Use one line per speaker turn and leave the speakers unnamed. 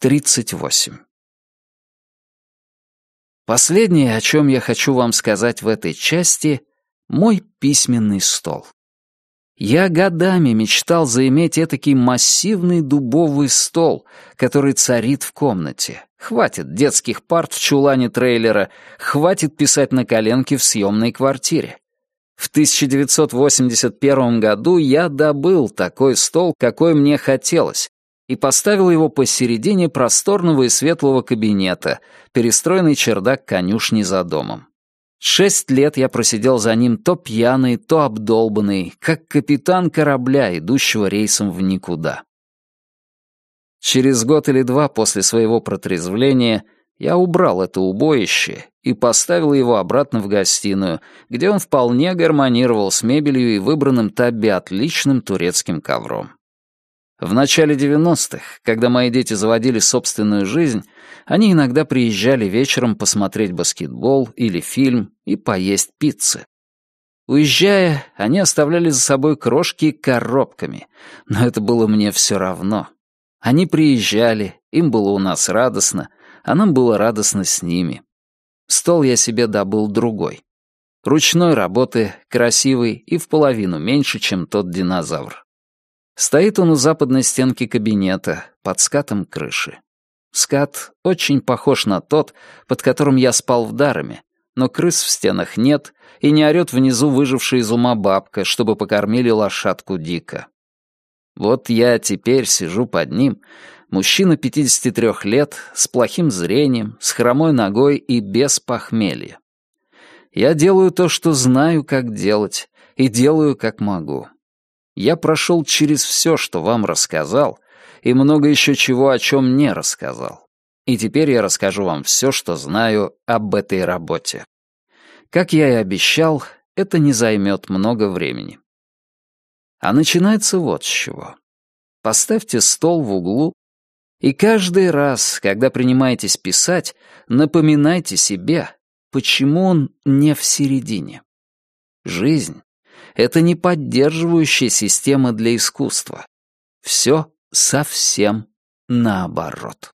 38. Последнее, о чем я хочу вам сказать в этой части, мой письменный стол. Я годами мечтал заиметь этакий массивный дубовый стол, который царит в комнате. Хватит детских парт в чулане трейлера, хватит писать на коленке в съемной квартире. В 1981 году я добыл такой стол, какой мне хотелось, и поставил его посередине просторного и светлого кабинета, перестроенный чердак конюшни за домом. Шесть лет я просидел за ним то пьяный, то обдолбанный, как капитан корабля, идущего рейсом в никуда. Через год или два после своего протрезвления я убрал это убоище и поставил его обратно в гостиную, где он вполне гармонировал с мебелью и выбранным Таби отличным турецким ковром. В начале 90-х, когда мои дети заводили собственную жизнь, они иногда приезжали вечером посмотреть баскетбол или фильм и поесть пиццы. Уезжая, они оставляли за собой крошки коробками, но это было мне все равно. Они приезжали, им было у нас радостно, а нам было радостно с ними. Стол я себе добыл другой. Ручной работы, красивый и в половину меньше, чем тот динозавр. Стоит он у западной стенки кабинета, под скатом крыши. Скат очень похож на тот, под которым я спал в Дарами, но крыс в стенах нет, и не орёт внизу выжившая из ума бабка, чтобы покормили лошадку Дика. Вот я теперь сижу под ним, мужчина 53 лет, с плохим зрением, с хромой ногой и без похмелья. Я делаю то, что знаю, как делать, и делаю, как могу. Я прошел через все, что вам рассказал, и много еще чего, о чем не рассказал. И теперь я расскажу вам все, что знаю об этой работе. Как я и обещал, это не займет много времени. А начинается вот с чего. Поставьте стол в углу, и каждый раз, когда принимаетесь писать, напоминайте себе, почему он не в середине. Жизнь это не поддерживающая система для искусства. Все совсем наоборот.